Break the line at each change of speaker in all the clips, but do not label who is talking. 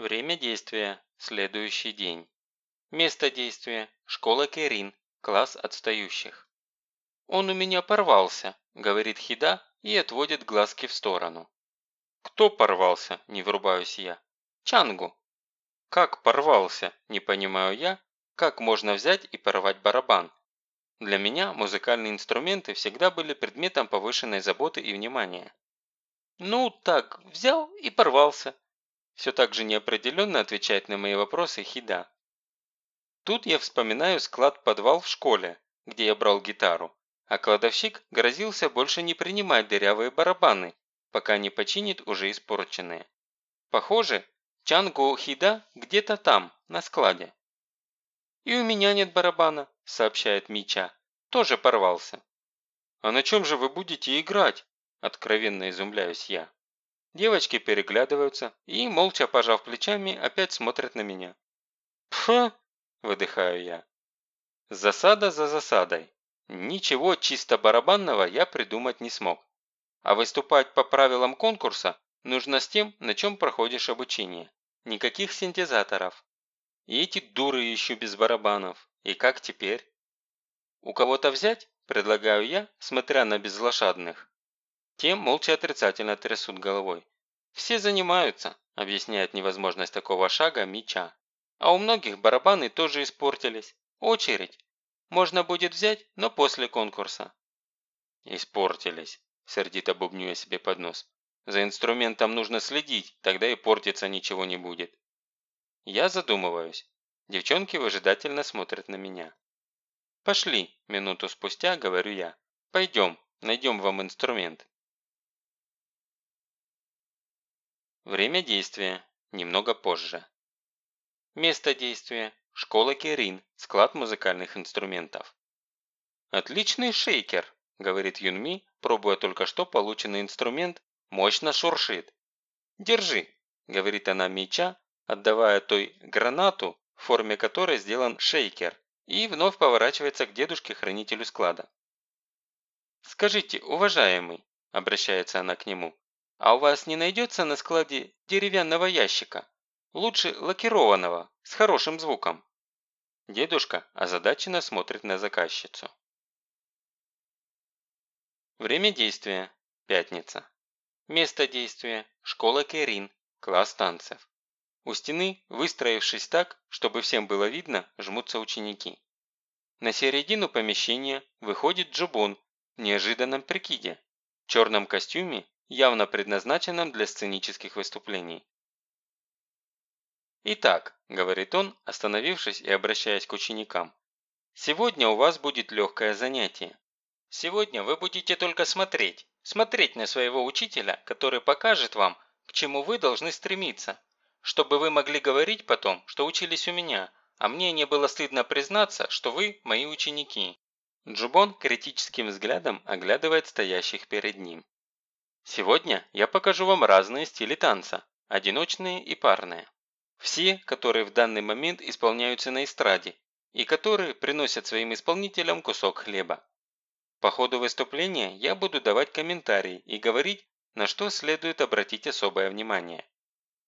Время действия – следующий день. Место действия – школа Керин, класс отстающих. «Он у меня порвался», – говорит Хида и отводит глазки в сторону. «Кто порвался?» – не врубаюсь я. «Чангу». «Как порвался?» – не понимаю я. «Как можно взять и порвать барабан?» Для меня музыкальные инструменты всегда были предметом повышенной заботы и внимания. «Ну, так, взял и порвался», – все так же неопределенно отвечает на мои вопросы Хида. Тут я вспоминаю склад-подвал в школе, где я брал гитару, а кладовщик грозился больше не принимать дырявые барабаны, пока не починит уже испорченные. Похоже, Чангу Хида где-то там, на складе. «И у меня нет барабана», – сообщает Мича. «Тоже порвался». «А на чем же вы будете играть?» – откровенно изумляюсь я. Девочки переглядываются и, молча пожав плечами, опять смотрят на меня. «Пф!» – выдыхаю я. Засада за засадой. Ничего чисто барабанного я придумать не смог. А выступать по правилам конкурса нужно с тем, на чем проходишь обучение. Никаких синтезаторов. И эти дуры еще без барабанов. И как теперь? У кого-то взять? Предлагаю я, смотря на безлошадных. Те молча отрицательно трясут головой. Все занимаются, объясняет невозможность такого шага Мича. А у многих барабаны тоже испортились. Очередь. Можно будет взять, но после конкурса». «Испортились», – сердито бубню я себе под нос. «За инструментом нужно следить, тогда и портиться ничего не будет». Я задумываюсь. Девчонки выжидательно смотрят на меня. «Пошли», – минуту спустя говорю я. «Пойдем, найдем вам инструмент». Время действия. Немного позже. Место действия. Школа Керин, склад музыкальных инструментов. «Отличный шейкер», – говорит Юнми, пробуя только что полученный инструмент, мощно шуршит. «Держи», – говорит она меча, отдавая той гранату, в форме которой сделан шейкер, и вновь поворачивается к дедушке-хранителю склада. «Скажите, уважаемый», – обращается она к нему, – «а у вас не найдется на складе деревянного ящика? Лучше лакированного, с хорошим звуком». Дедушка озадаченно смотрит на заказчицу. Время действия – пятница. Место действия – школа Керин, класс танцев. У стены, выстроившись так, чтобы всем было видно, жмутся ученики. На середину помещения выходит Джубон в неожиданном прикиде, в черном костюме, явно предназначенном для сценических выступлений. «Итак», – говорит он, остановившись и обращаясь к ученикам, «сегодня у вас будет легкое занятие. Сегодня вы будете только смотреть, смотреть на своего учителя, который покажет вам, к чему вы должны стремиться, чтобы вы могли говорить потом, что учились у меня, а мне не было стыдно признаться, что вы мои ученики». Джубон критическим взглядом оглядывает стоящих перед ним. «Сегодня я покажу вам разные стили танца, одиночные и парные. Все, которые в данный момент исполняются на эстраде и которые приносят своим исполнителям кусок хлеба. По ходу выступления я буду давать комментарии и говорить, на что следует обратить особое внимание.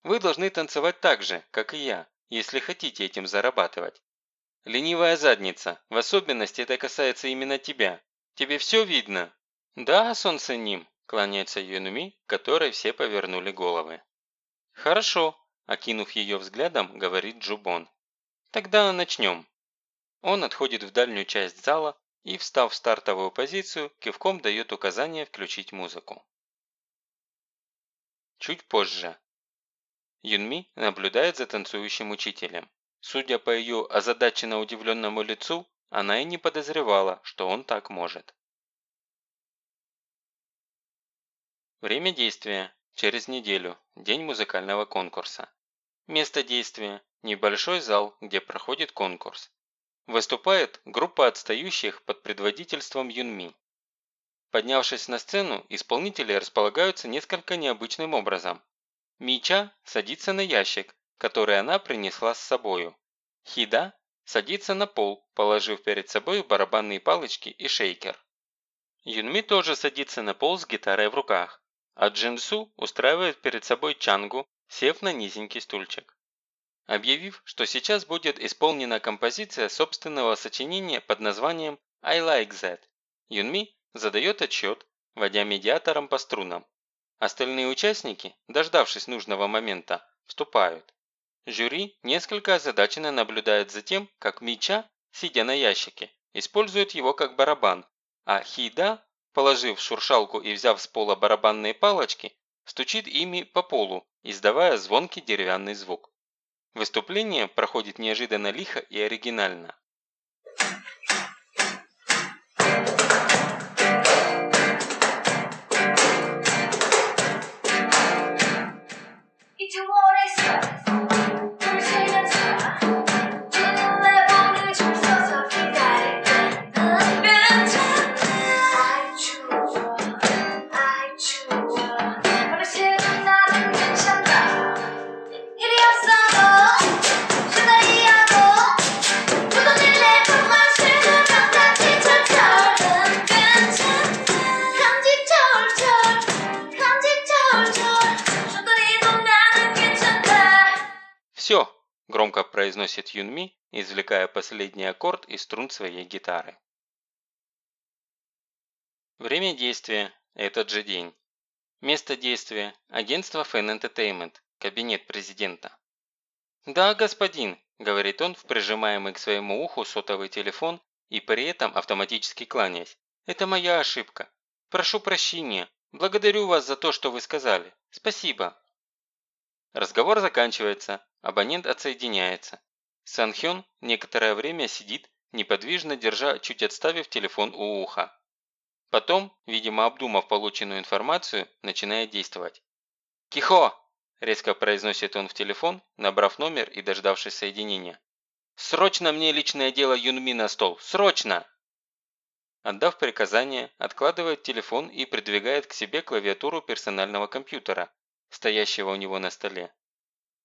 Вы должны танцевать так же, как и я, если хотите этим зарабатывать. Ленивая задница, в особенности это касается именно тебя. Тебе все видно? Да, солнце ним, кланяется Юнми, которой все повернули головы. Хорошо, Окинув ее взглядом, говорит Джубон. «Тогда начнем». Он отходит в дальнюю часть зала и, встав в стартовую позицию, кивком дает указание включить музыку. Чуть позже. Юнми наблюдает за танцующим учителем. Судя по ее озадаченно удивленному лицу, она и не подозревала, что он так может. Время действия. Через неделю. День музыкального конкурса. Место действия – небольшой зал, где проходит конкурс. Выступает группа отстающих под предводительством Юнми. Поднявшись на сцену, исполнители располагаются несколько необычным образом. Мича садится на ящик, который она принесла с собою. Хида садится на пол, положив перед собой барабанные палочки и шейкер. Юнми тоже садится на пол с гитарой в руках, а Джинсу устраивает перед собой чангу сев на низенький стульчик. объявив, что сейчас будет исполнена композиция собственного сочинения под названием «I like that». Юнми задает отчет, водя медиатором по струнам. Остальные участники, дождавшись нужного момента, вступают. Жюри несколько озадаченно наблюдает за тем, как Мича, сидя на ящике, использует его как барабан, а Хида, положив шуршалку и взяв с пола барабанные палочки, стучит ими по полу, издавая звонкий деревянный звук. Выступление проходит неожиданно лихо и оригинально. «Все!» – произносит Юнми, извлекая последний аккорд из струн своей гитары. Время действия – этот же день. Место действия – агентство Fan Entertainment, кабинет президента. «Да, господин», – говорит он в прижимаемый к своему уху сотовый телефон и при этом автоматически кланяясь. «Это моя ошибка. Прошу прощения. Благодарю вас за то, что вы сказали. Спасибо». Разговор заканчивается, абонент отсоединяется. Санхён некоторое время сидит, неподвижно держа, чуть отставив телефон у уха. Потом, видимо обдумав полученную информацию, начинает действовать. «Кихо!» – резко произносит он в телефон, набрав номер и дождавшись соединения. «Срочно мне личное дело Юнми на стол! Срочно!» Отдав приказание, откладывает телефон и придвигает к себе клавиатуру персонального компьютера, стоящего у него на столе.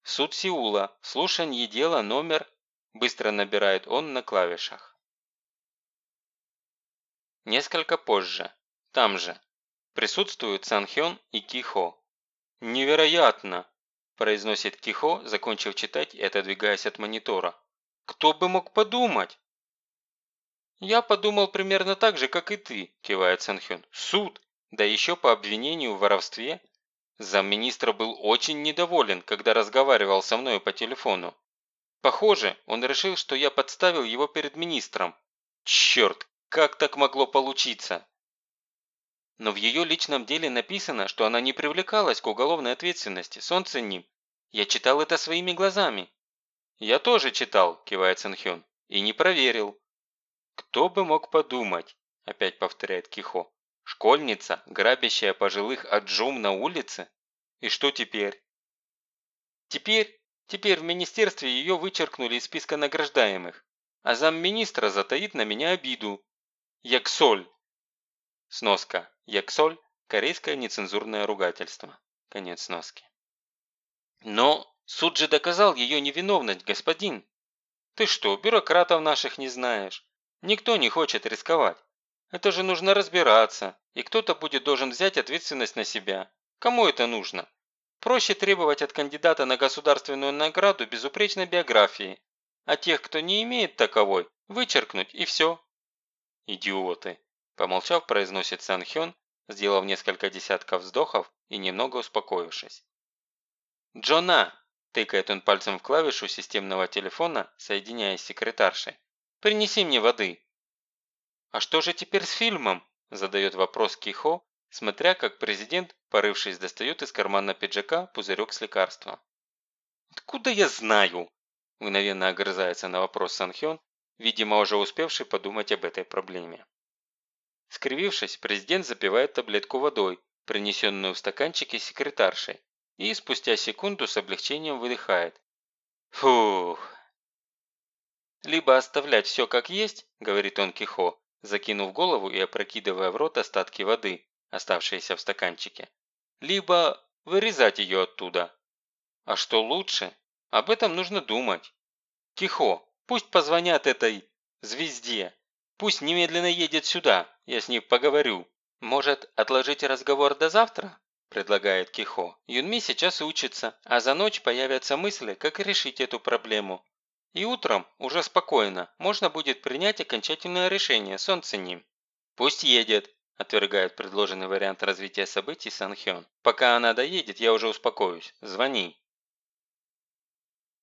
«Суд Сеула. Слушанье дела номер...» Быстро набирает он на клавишах. Несколько позже. Там же. Присутствуют Санхён и Кихо. «Невероятно!» – произносит Кихо, закончив читать и отодвигаясь от монитора. «Кто бы мог подумать?» «Я подумал примерно так же, как и ты», – кивает Санхён. «Суд! Да еще по обвинению в воровстве Замминистра был очень недоволен, когда разговаривал со мной по телефону. Похоже, он решил, что я подставил его перед министром. Черт, как так могло получиться? Но в ее личном деле написано, что она не привлекалась к уголовной ответственности, солнце ним. Я читал это своими глазами. Я тоже читал, кивает Сэнхён, и не проверил. Кто бы мог подумать, опять повторяет Кихо. Школьница, грабящая пожилых аджум на улице? И что теперь? Теперь, теперь в министерстве ее вычеркнули из списка награждаемых, а замминистра затаит на меня обиду. Яксоль. Сноска. Яксоль – корейское нецензурное ругательство. Конец сноски. Но суд же доказал ее невиновность, господин. Ты что, бюрократов наших не знаешь? Никто не хочет рисковать. Это же нужно разбираться, и кто-то будет должен взять ответственность на себя. Кому это нужно? Проще требовать от кандидата на государственную награду безупречной биографии, а тех, кто не имеет таковой, вычеркнуть и все. Идиоты, помолчав, произносит Сан Хён, сделав несколько десятков вздохов и немного успокоившись. «Джона!» – тыкает он пальцем в клавишу системного телефона, соединяясь с секретаршей. «Принеси мне воды!» «А что же теперь с фильмом?» – задает вопрос Кихо, смотря как президент, порывшись, достает из кармана пиджака пузырек с лекарством. «Откуда я знаю?» – мгновенно огрызается на вопрос Санхён, видимо, уже успевший подумать об этой проблеме. Скривившись, президент запивает таблетку водой, принесенную в стаканчике секретаршей, и спустя секунду с облегчением выдыхает. «Фух!» «Либо оставлять все как есть», – говорит он Кихо, закинув голову и опрокидывая в рот остатки воды, оставшиеся в стаканчике. Либо вырезать ее оттуда. А что лучше? Об этом нужно думать. Тихо, пусть позвонят этой звезде. Пусть немедленно едет сюда, я с ней поговорю. Может, отложить разговор до завтра? – предлагает Кихо. «Юнми сейчас учится, а за ночь появятся мысли, как решить эту проблему. И утром, уже спокойно, можно будет принять окончательное решение, солнце ним». «Пусть едет», – отвергает предложенный вариант развития событий Сан Хён. «Пока она доедет, я уже успокоюсь. Звони».